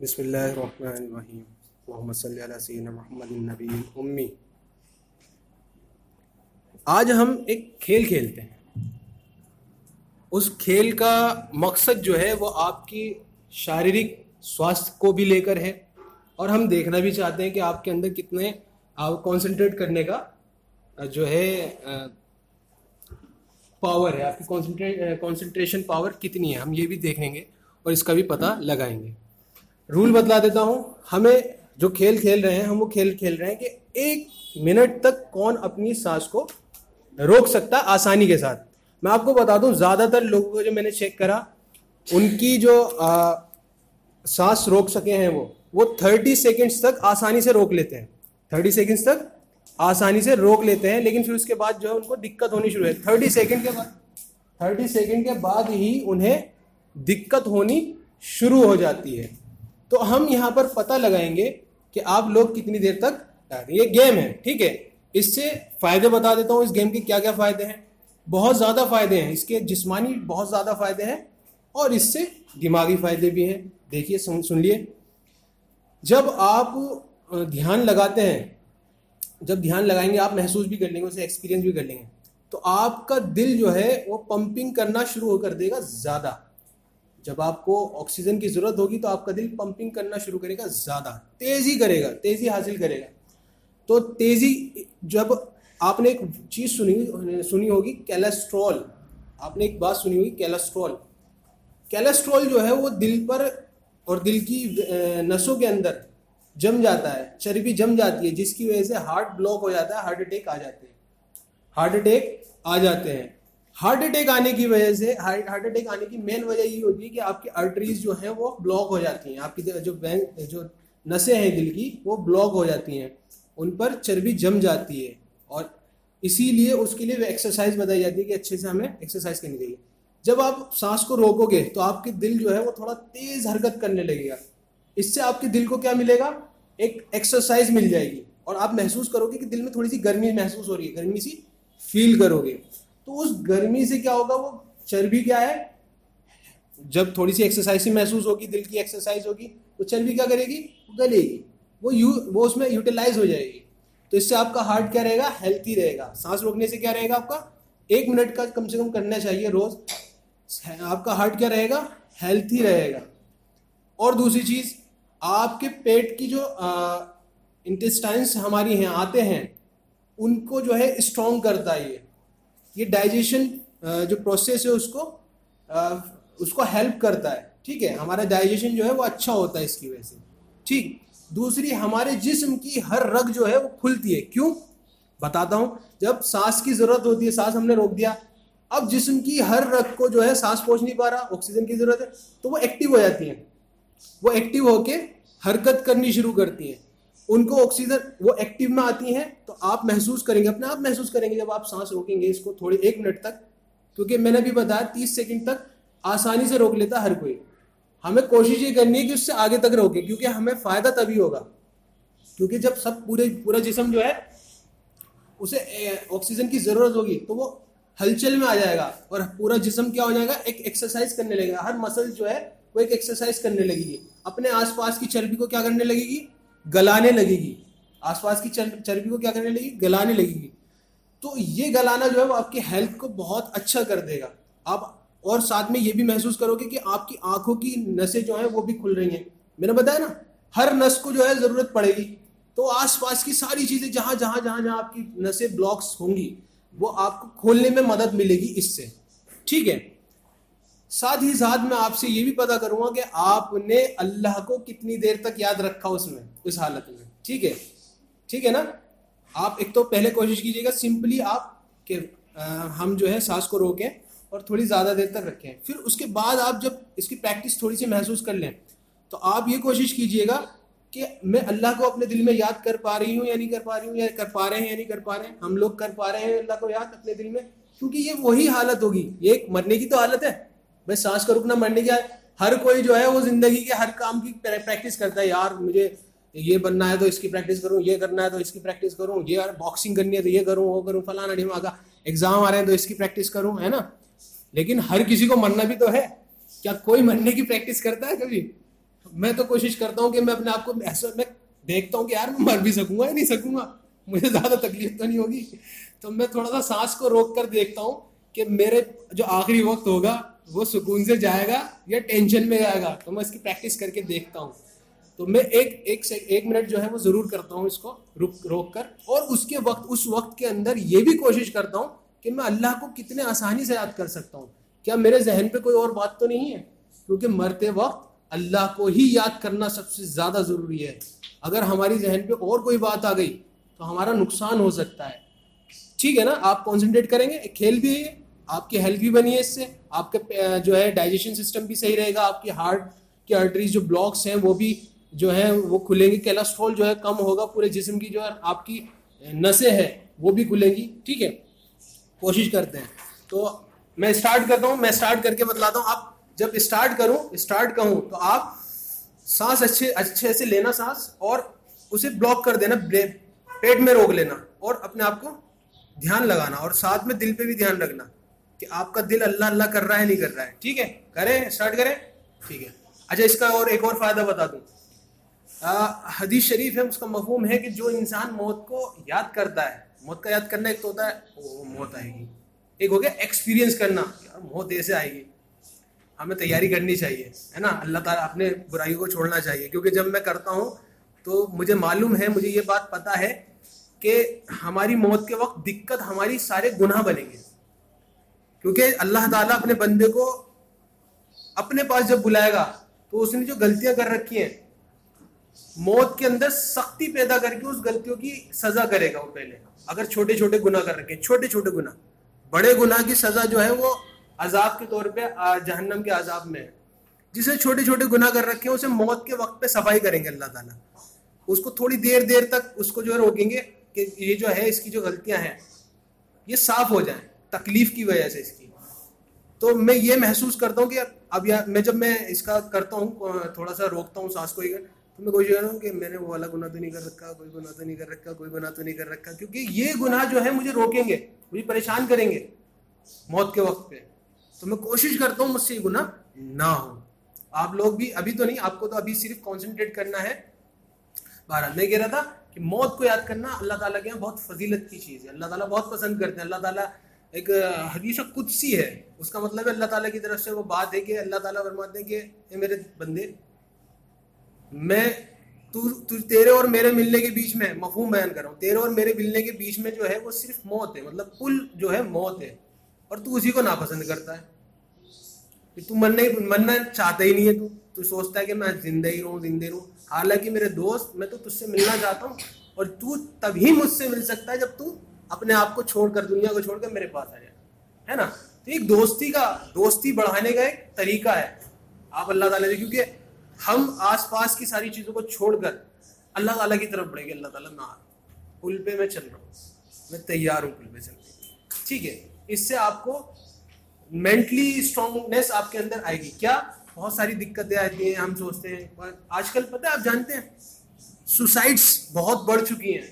بسم اللہ الرحمن الرحیم۔ محمد صلی اللہ سین محمد النبی امی آج ہم ایک کھیل کھیلتے ہیں۔ اس کھیل کا مقصد جو ہے وہ آپ کی شاریرک سواستھ کو بھی لے کر ہے۔ اور ہم دیکھنا بھی چاہتے ہیں کہ آپ کے اندر کتنے آپ کانسنٹریٹ کرنے کا جو ہے پاور ہے۔ آپ کی کانسنٹریشن پاور کتنی ہے، ہم یہ بھی دیکھیں گے اور اس کا بھی پتہ لگائیں گے۔ رول بتلا دیتا ہوں۔ ہمیں جو کھیل کھیل رہے ہیں، ہم وہ کھیل کھیل رہے ہیں کہ ایک منٹ تک کون اپنی سانس کو روک سکتا آسانی کے ساتھ۔ میں آپ کو بتا دوں، زیادہ تر لوگوں کو جو میں نے چیک کرا، ان کی جو سانس روک سکے ہیں وہ وہ تھرٹی سیکنڈس تک آسانی سے روک لیتے ہیں۔ تھرٹی سیکنڈس تک آسانی سے روک لیتے ہیں، لیکن پھر اس کے بعد جو ہے ان کو دقت ہونی شروع ہے۔ تھرٹی سیکنڈ کے بعد، تھرٹی سیکنڈ کے بعد ہی انہیں دقت ہونی شروع ہو جاتی ہے۔ تو ہم یہاں پر پتہ لگائیں گے کہ آپ لوگ کتنی دیر تک یہ گیم ہے، ٹھیک ہے؟ اس سے فائدے بتا دیتا ہوں، اس گیم کے کیا کیا فائدے ہیں۔ بہت زیادہ فائدے ہیں، اس کے جسمانی بہت زیادہ فائدے ہیں اور اس سے دماغی فائدے بھی ہیں۔ دیکھیے، سن سن لیے۔ جب آپ دھیان لگاتے ہیں، جب دھیان لگائیں گے، آپ محسوس بھی کر لیں گے، اسے ایکسپیرینس بھی کر لیں گے۔ تو آپ کا دل جو ہے، وہ پمپنگ کرنا شروع ہو کر دے گا زیادہ۔ جب آپ کو آکسیجن کی ضرورت ہوگی تو آپ کا دل پمپنگ کرنا شروع کرے گا زیادہ۔ تیزی کرے گا، تیزی حاصل کرے گا۔ تو تیزی، جب آپ نے ایک چیز سنی سنی ہوگی کیلسٹرول آپ نے ایک بات سنی ہوگی کیلسٹرول کیلسٹرول جو ہے وہ دل پر اور دل کی نسوں کے اندر جم جاتا ہے، چربی جم جاتی ہے، جس کی وجہ سے ہارٹ بلاک ہو جاتا ہے ہارٹ اٹیک آ جاتے ہیں۔ ہارٹ اٹیک آ جاتے ہیں۔ ہارٹ اٹیک آنے کی وجہ سے، ہارٹ اٹیک آنے کی مین وجہ یہ ہوتی ہے کہ آپ کی آرٹریز جو ہیں وہ بلاک ہو جاتی ہیں۔ آپ کی جو جو نسیں ہیں دل کی، وہ بلاک ہو جاتی ہیں۔ ان پر چربی جم جاتی ہے اور اسی لیے اس کے لیے ایکسرسائز بتائی جاتی ہے کہ اچھے سے ہمیں ایکسرسائز کرنی چاہیے۔ جب آپ سانس کو روکو گے تو آپ کے دل جو ہے وہ تھوڑا تیز حرکت کرنے لگے گا۔ اس سے آپ کے دل کو کیا ملے گا؟ ایک ایکسرسائز مل جائے گی اور آپ محسوس کرو گے کہ دل میں تھوڑی سی گرمی محسوس ہو رہی ہے، گرمی سی فیل کرو گے۔ تو اس گرمی سے کیا ہوگا؟ وہ چربی کیا ہے؟ جب تھوڑی سی ایکسرسائز محسوس ہوگی، دل کی ایکسرسائز ہوگی، وہ چربی کیا کرے گی؟ وہ گلے گی۔ وہ یو، وہ اس میں یوٹیلائز ہو جائے گی۔ تو اس سے آپ کا ہارٹ کیا رہے گا؟ ہیلتھی رہے گا۔ سانس روکنے سے کیا رہے گا آپ کا؟ ایک منٹ کا کم سے کم کرنا چاہیے روز۔ آپ کا ہارٹ کیا رہے گا؟ ہیلتھی رہے گا۔ اور دوسری چیز، آپ کے پیٹ کی جو انٹسٹائنس ہماری ہیں، آتے ہیں، ان کو جو ہے اسٹرانگ کرتا ہے یہ۔ یہ ڈائجیشن جو پروسیس ہے اس کو اس کو ہیلپ کرتا ہے، ٹھیک ہے؟ ہمارا ڈائجیشن جو ہے وہ اچھا ہوتا ہے اس کی وجہ سے، ٹھیک؟ دوسری، ہمارے جسم کی ہر رگ جو ہے وہ کھلتی ہے، کیوں؟ بتاتا ہوں، جب سانس کی ضرورت ہوتی ہے، سانس ہم نے روک دیا، اب جسم کی ہر رگ کو جو ہے سانس پہنچ نہیں پا رہا آکسیجن کی ضرورت ہے، تو وہ ایکٹیو ہو جاتی ہیں، وہ ایکٹیو ہو کے حرکت کرنی شروع کرتی ہیں۔ ان کو آکسیجن وہ ایکٹیو میں آتی ہیں تو آپ محسوس کریں گے، اپنے آپ محسوس کریں گے جب آپ سانس روکیں گے اس کو تھوڑی ایک منٹ تک۔ کیونکہ میں نے بھی بتایا تیس سیکنڈ تک آسانی سے روک لیتا ہر کوئی۔ ہمیں کوشش یہ کرنی ہے کہ اس سے آگے تک روکے کیونکہ ہمیں فائدہ تبھی ہوگا۔ کیونکہ جب سب پورے، پورا جسم جو ہے، اسے آکسیجن کی ضرورت ہوگی تو وہ ہلچل میں آ جائے گا اور پورا جسم کیا ہو جائے گا؟ ایک ایکسرسائز کرنے لگے گا۔ ہر مسل جو ہے، وہ ایک ایکسرسائز کرنے لگے گی۔ اپنے آس پاس کی چربی کو کیا کرنے لگے گی؟ گلانے لگے گی آس پاس کی چربی کو کیا کرنے لگے گی گلانے لگے گی تو یہ گلانا جو ہے وہ آپ کی ہیلتھ کو بہت اچھا کر دے گا۔ آپ اور ساتھ میں یہ بھی محسوس کرو گے کہ آپ کی آنکھوں کی نسیں جو ہیں وہ بھی کھل رہی ہیں۔ میں نے بتایا نا، ہر نس کو جو ہے ضرورت پڑے گی۔ تو آس پاس کی ساری چیزیں جہاں جہاں جہاں جہاں آپ کی نسیں بلاکس ہوں گی، وہ آپ کو کھولنے میں مدد ملے گی اس سے۔ ٹھیک ہے؟ ساتھ ہی ساتھ میں آپ سے یہ بھی پتا کروں گا کہ آپ نے اللہ کو کتنی دیر تک یاد رکھا اس میں، اس حالت میں۔ ٹھیک ہے؟ ٹھیک ہے نا؟ آپ ایک تو پہلے کوشش کیجیے گا سمپلی آپ کہ ہم جو ہے سانس کو روکیں اور تھوڑی زیادہ دیر تک رکھیں۔ پھر اس کے بعد آپ جب اس کی پریکٹس تھوڑی سی محسوس کر لیں، تو آپ یہ کوشش کیجیے گا کہ میں اللہ کو اپنے دل میں یاد کر پا رہی ہوں یا نہیں کر پا رہی ہوں، یا کر پا رہے ہیں یا نہیں کر پا رہے ہیں، ہم لوگ کر پا رہے ہیں اللہ کو یاد اپنے دل میں، کیونکہ یہ وہی حالت ہوگی۔ یہ ایک مرنے کی تو حالت ہے۔ بھائی سانس کا رکنا مرنے کی ہر کوئی جو ہے وہ زندگی کے ہر کام کی پریکٹس کرتا ہے، یار مجھے یہ بننا ہے تو اس کی پریکٹس کروں، یہ کرنا ہے تو اس کی پریکٹس کروں، یہ باکسنگ کرنی ہے تو یہ کروں، وہ کروں فلانا ڈھیما کا ایگزام آ رہے ہیں تو اس کی پریکٹس کروں، ہے نا؟ لیکن ہر کسی کو مرنا بھی تو ہے۔ کیا کوئی مرنے کی پریکٹس کرتا ہے کبھی؟ میں تو کوشش کرتا ہوں کہ میں اپنے آپ کو ایسا میں دیکھتا ہوں کہ یار میں مر بھی سکوں گا یا نہیں سکوں گا۔ مجھے زیادہ تکلیف تو نہیں ہوگی۔ تو میں تھوڑا سا سانس کو روک کر دیکھتا ہوں کہ میرے جو آخری وقت ہوگا وہ سکون سے جائے گا یا ٹینشن میں جائے گا، تو میں اس کی پریکٹس کر کے دیکھتا ہوں۔ تو میں ایک ایک ایک منٹ جو ہے وہ ضرور کرتا ہوں اس کو رک، روک کر۔ اور اس کے وقت، اس وقت کے اندر یہ بھی کوشش کرتا ہوں کہ میں اللہ کو کتنے آسانی سے یاد کر سکتا ہوں۔ کیا میرے ذہن پہ کوئی اور بات تو نہیں ہے؟ کیونکہ مرتے وقت اللہ کو ہی یاد کرنا سب سے زیادہ ضروری ہے۔ اگر ہماری ذہن پہ اور کوئی بات آ گئی تو ہمارا نقصان ہو سکتا ہے۔ ٹھیک ہے نا؟ آپ کانسنٹریٹ کریں گے کھیل بھی ہے آپ کی ہیلتھ بھی بنی ہے اس سے۔ آپ کے جو ہے ڈائجیشن سسٹم بھی صحیح رہے گا۔ آپ کی ہارٹ کی آرٹریز جو بلاکس ہیں وہ بھی جو ہے وہ کھلیں گی۔ کیلسٹرول جو ہے کم ہوگا، پورے جسم کی جو ہے آپ کی نسیں ہیں وہ بھی کھلیں گی۔ ٹھیک ہے؟ کوشش کرتے ہیں۔ تو میں اسٹارٹ کرتا ہوں، میں اسٹارٹ کر کے بتلاتا ہوں۔ آپ جب اسٹارٹ کروں اسٹارٹ کہوں تو آپ سانس اچھے اچھے سے لینا سانس اور اسے بلاک کر دینا پیٹ میں روک لینا اور اپنے آپ کو دھیان لگانا اور ساتھ میں دل پہ بھی دھیان رکھنا۔ کہ آپ کا دل اللہ اللہ کر رہا ہے، نہیں کر رہا ہے۔ ٹھیک ہے، کریں اسٹارٹ کریں۔ ٹھیک ہے۔ اچھا اس کا اور ایک اور فائدہ بتا دوں۔ حدیث شریف ہے، اس کا مفہوم ہے کہ جو انسان موت کو یاد کرتا ہے، موت کا یاد کرنا ایک تو ہوتا ہے، وہ موت آئے گی۔ ایک ہو گیا ایکسپیرینس کرنا موت ایسے آئے گی۔ ہمیں تیاری کرنی چاہیے، ہے نا؟ اللہ تعالیٰ اپنے برائیوں کو چھوڑنا چاہیے۔ کیونکہ جب میں کرتا ہوں تو مجھے معلوم ہے، مجھے یہ بات پتا ہے کہ ہماری موت کے وقت دقت، ہماری سارے گناہ بنیں گے۔ کیونکہ اللہ تعالیٰ اپنے بندے کو اپنے پاس جب بلائے گا تو اس نے جو غلطیاں کر رکھی ہیں، موت کے اندر سختی پیدا کر کے اس غلطیوں کی سزا کرے گا وہ پہلے۔ اگر چھوٹے چھوٹے گناہ کر رکھے، چھوٹے چھوٹے گناہ۔ بڑے گناہ کی سزا جو ہے وہ عذاب کے طور پہ جہنم کے عذاب میں ہے۔ جسے چھوٹے چھوٹے گناہ کر رکھے ہیں، اسے موت کے وقت پہ صفائی کریں گے اللہ تعالیٰ۔ اس کو تھوڑی دیر دیر تک اس کو جو ہے روکیں گے کہ یہ جو ہے، اس کی جو غلطیاں ہیں، یہ صاف ہو جائیں۔ تکلیف کی وجہ سے اس کی۔ تو میں یہ محسوس کرتا ہوں کہ اب یا میں جب میں اس کا کرتا ہوں، تھوڑا سا روکتا ہوں سانس کو تو میں کوشش کر رہا ہوں کہ میں نے وہ والا گناہ تو نہیں کر رکھا، کوئی گناہ تو نہیں کر رکھا، کوئی گناہ تو نہیں کر رکھا، کیونکہ یہ گناہ جو ہے مجھے روکیں گے، مجھے پریشان کریں گے موت کے وقت پہ۔ تو میں کوشش کرتا ہوں مجھ سے یہ گناہ نہ ہو آپ لوگ بھی ابھی تو نہیں، آپ کو تو ابھی صرف کانسنٹریٹ کرنا ہے۔ بہرحال میں کہہ رہا تھا کہ موت کو یاد کرنا اللہ تعالیٰ کے یہاں بہت فضیلت کی چیز ہے۔ اللہ تعالیٰ بہت پسند کرتے ہیں۔ اللہ تعالیٰ ایک حدیث قدسی ہے۔ اس کا مطلب ہے اللہ تعالیٰ کی طرف سے وہ بات ہے کہ اللہ تعالیٰ فرماتے ہیں کہ اے میرے بندے، میں تو تیرے اور میرے ملنے کے بیچ میں، مفہوم بیان کر رہا ہوں، تیرے اور میرے ملنے کے بیچ میں جو ہے وہ صرف موت ہے مطلب پل جو ہے موت ہے، اور تو اسی کو ناپسند کرتا ہے۔ کہ تو مرنا ہی مرنا چاہتا ہی نہیں ہے تو تو سوچتا ہے کہ میں زندہ ہی رہوں، زندہ رہوں۔ حالانکہ میرے دوست، میں تو تجھ سے ملنا چاہتا ہوں، اور تو تبھی مجھ سے مل سکتا ہے جب تو اپنے آپ کو چھوڑ کر، دنیا کو چھوڑ کر میرے پاس آ جائے ہے نا؟ تو ایک دوستی کا، دوستی بڑھانے کا ایک طریقہ ہے۔ آپ اللہ تعالیٰ سے کیونکہ ہم آس پاس کی ساری چیزوں کو چھوڑ کر اللہ تعالیٰ کی طرف بڑھیں گے۔ اللہ تعالیٰ نہ، پل پہ میں چل رہا ہوں۔ میں تیار ہوں پل پہ چلنے ٹھیک ہے؟ اس سے آپ کو مینٹلی اسٹرانگنیس آپ کے اندر آئے گی۔ کیا بہت ساری دقتیں آتی ہیں، ہم سوچتے ہیں۔ آج کل پتہ ہے، آپ جانتے ہیں سوسائڈس بہت بڑھ چکی ہیں۔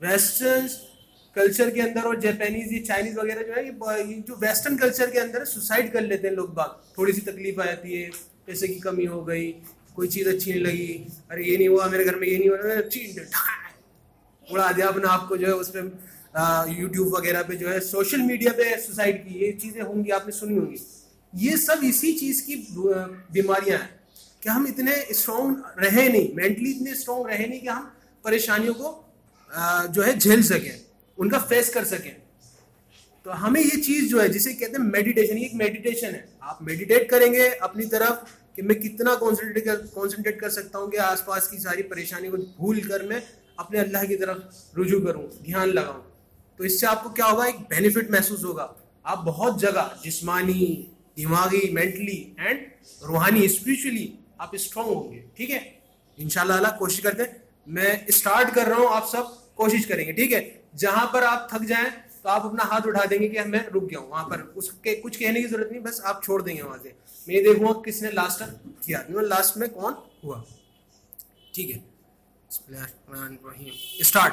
ویسٹرن کلچر کے اندر اور جیپینیز یہ چائنیز وغیرہ جو ہے، یہ جو ویسٹرن کلچر کے اندر سوسائڈ کر لیتے ہیں لوگ باغ۔ تھوڑی سی تکلیف آ جاتی ہے، پیسے کی کمی ہو گئی، کوئی چیز اچھی نہیں لگی۔ ارے، یہ نہیں ہوا، میرے گھر میں یہ نہیں ہوا۔ اڑا دیا اپنے آپ کو جو ہے، اس پہ یوٹیوب وغیرہ پہ جو ہے سوشل میڈیا پہ سوسائڈ کی۔ یہ چیزیں ہوں گی، آپ نے سنی ہوں گی۔ یہ سب اسی چیز کی بیماریاں ہیں کہ ہم اتنے اسٹرانگ رہے نہیں مینٹلی اتنے اسٹرانگ رہے نہیں کہ ہم پریشانیوں کو جو ہے، جھیل سکیں۔ ان کا فیس کر سکیں۔ تو ہمیں یہ چیز جو ہے، جسے کہتے ہیں میڈیٹیشن یہ ایک میڈیٹیشن ہے۔ آپ میڈیٹیٹ کریں گے اپنی طرف کہ میں کتنا کانسنٹریٹ کر سکتا ہوں کہ آس پاس کی ساری پریشانی کو بھول کر میں اپنے اللہ کی طرف رجوع کروں، دھیان لگاؤں۔ تو اس سے آپ کو کیا ہوگا؟ ایک بینیفٹ محسوس ہوگا۔ آپ بہت جگہ، جسمانی، دماغی مینٹلی اینڈ روحانی اسپریچولی آپ اسٹرانگ ہوں گے۔ ٹھیک ہے؟ ان شاء اللہ اللہ کوشش کرتے ہیں۔ میں اسٹارٹ کر رہا ہوں آپ سب۔ کوشش کریں گے، ٹھیک ہے؟ جہاں پر آپ تھک جائیں تو آپ اپنا ہاتھ اٹھا دیں گے کہ میں رک گیا ہوں، وہاں پر اس کے کچھ کہنے کی ضرورت نہیں، بس آپ چھوڑ دیں گے وہاں سے میں یہ دیکھوں گا کس نے لاسٹ کیا۔ لاسٹ میں کون ہوا؟ ٹھیک ہے۔ Start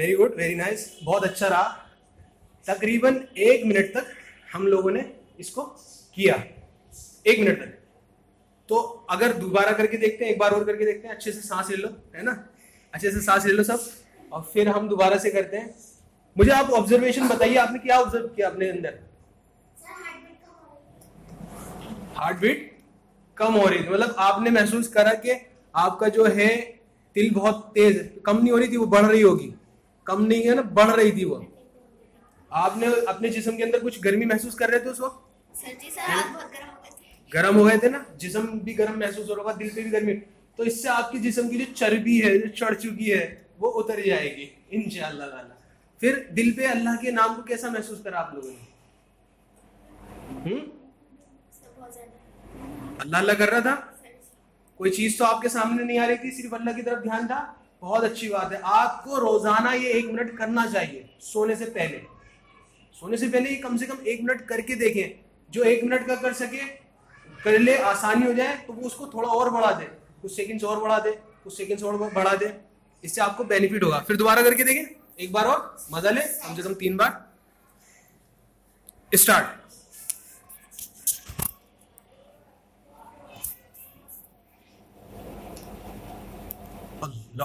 very good very nice بہت اچھا رہا. تقریباً ایک منٹ تک ہم لوگوں نے اس کو کیا. ایک منٹ تک. تو اگر دوبارہ کر کے دیکھتے ہیں، ایک بار اور کر کے دیکھتے ہیں، اچھے سے سانس لے لو، ہے نا؟ اچھے سے سانس لے لو سب. اور پھر ہم دوبارہ سے کرتے ہیں. مجھے آپ آبزرویشن بتائیے، آپ نے کیا آبزرو کیا اپنے اندر؟ ہارٹ بیٹ کم ہو رہی تھی. مطلب آپ نے محسوس کرا کہ آپ کا جو ہے، دل بہت تیز کم نہیں ہو رہی تھی، وہ بڑھ رہی ہوگی. کم نہیں ہے نا بڑھ رہی تھی وہ۔ آپ نے اپنے جسم کے اندر کچھ گرمی محسوس کر رہے تھے اس وقت؟ جی گرم ہو گئے تھے۔ نا؟ جسم بھی گرم محسوس ہو رہا دل پہ بھی گرمی۔ تو اس سے آپ کی جسم کی جو چربی ہے جو چڑھ چکی ہے وہ اتر جائے گی ان شاء اللہ تعالیٰ۔ پھر دل پہ اللہ کے نام کو کیسا محسوس کرا آپ لوگوں نے؟ اللہ اللہ کر رہا تھا؟ کوئی چیز تو آپ کے سامنے نہیں آ رہی تھی صرف اللہ کی طرف دھیان تھا؟ بہت اچھی بات ہے۔ آپ کو روزانہ یہ ایک منٹ کرنا چاہیے، سونے سے پہلے۔ سونے سے پہلے یہ کم سے کم ایک منٹ کر کے دیکھیں۔ جو ایک منٹ کا کر سکے، کر لے، آسانی ہو جائے تو وہ اس کو تھوڑا اور بڑھا دے۔ کچھ سیکنڈس اور بڑھا دے، کچھ سیکنڈس اور بڑھا دے۔ اس سے آپ کو بینیفٹ ہوگا۔ پھر دوبارہ کر کے دیکھیں۔ ایک بار اور، مزہ لے، کم سے کم تین بار۔ اسٹارٹ اللہ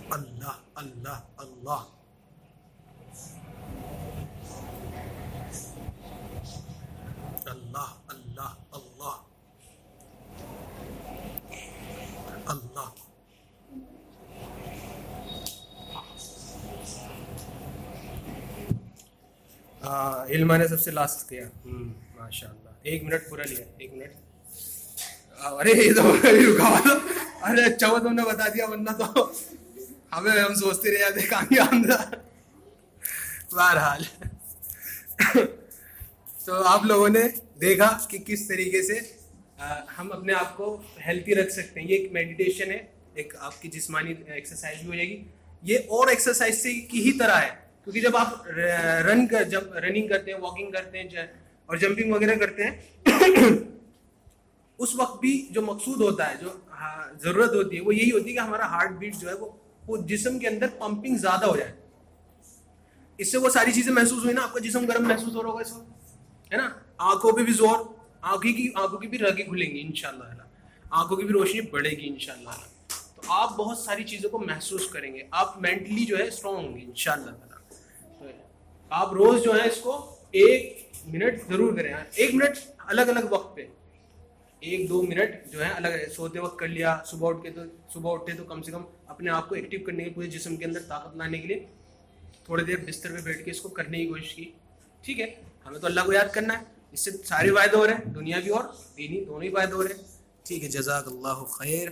اللہ اللہ اللہ اللہ اللہ اللہ اللہ علما نے سب سے لاسٹ کیا۔ ماشاء اللہ ایک منٹ پورا لیا ایک منٹ۔ ارے، یہ تو رکا ہوا تھا ارے اچھا ہوا تم نے بتا دیا، ورنہ تو ہمیں ہم سوچتے رہ جاتے کامیاب بہرحال تو آپ لوگوں نے دیکھا کہ کس طریقے سے ہم اپنے آپ کو ہیلتھی رکھ سکتے ہیں یہ ایک میڈیٹیشن ہے ایک آپ کی جسمانی ایکسرسائز بھی ہو جائے گی یہ اور ایکسرسائز سے کی ہی طرح ہے کیونکہ جب آپ رن کر جب رننگ کرتے ہیں واکنگ کرتے ہیں اور جمپنگ وغیرہ کرتے ہیں اس وقت بھی جو مقصود ہوتا ہے جو ضرورت ہوتی ہے وہ یہی ہوتی ہے کہ ہمارا ہارٹ بیٹ جو ہے وہ وہ جسم کے اندر پمپنگ زیادہ ہو جائے۔ اس سے وہ ساری چیزیں محسوس ہوئی نا، آپ کا جسم گرم محسوس ہو رہا ہوگا اس وقت، ہے نا؟ آنکھوں پہ بھی زور، آنکھیں کی، آنکھوں کی بھی رگیں کھلیں گی ان شاء اللہ آنکھوں کی بھی روشنی بڑھے گی ان شاء اللہ تو آپ بہت ساری چیزوں کو محسوس کریں گے، آپ مینٹلی جو ہے اسٹرانگ ہوں گے ان شاء اللہ تعالیٰ آپ روز جو ہے اس کو ایک منٹ ضرور کریں۔ ہاں، ایک منٹ الگ الگ وقت پہ۔ ایک دو منٹ جو ہے الگ سوتے وقت کر لیا، صبح اٹھ کے تو، صبح اٹھے تو کم سے کم اپنے آپ کو ایکٹیو کرنے کے پورے جسم کے اندر طاقت لانے کے لیے تھوڑی دیر بستر پہ بیٹھ کے اس کو کرنے کی کوشش کی۔ ٹھیک ہے، ہمیں تو اللہ کو یاد کرنا ہے۔ اس سے سارے فائدے ہو رہے ہیں، دنیا بھی اور دینی دونوں ہی فائدے ہو رہے ہیں۔ ٹھیک ہے، جزاک اللہ خیر۔